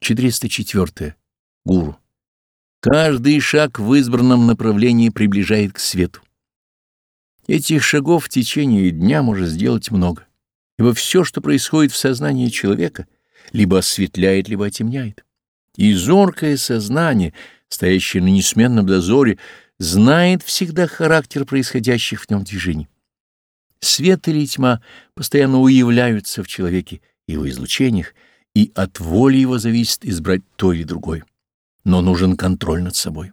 404. Гуру. Каждый шаг в избранном направлении приближает к свету. Этих шагов в течение дня может сделать много, ибо все, что происходит в сознании человека, либо осветляет, либо отемняет. И зоркое сознание, стоящее на несменном дозоре, знает всегда характер происходящих в нем движений. Свет или тьма постоянно уявляются в человеке его излучениях, и от воли его зависит избрать то или другое. Но нужен контроль над собой.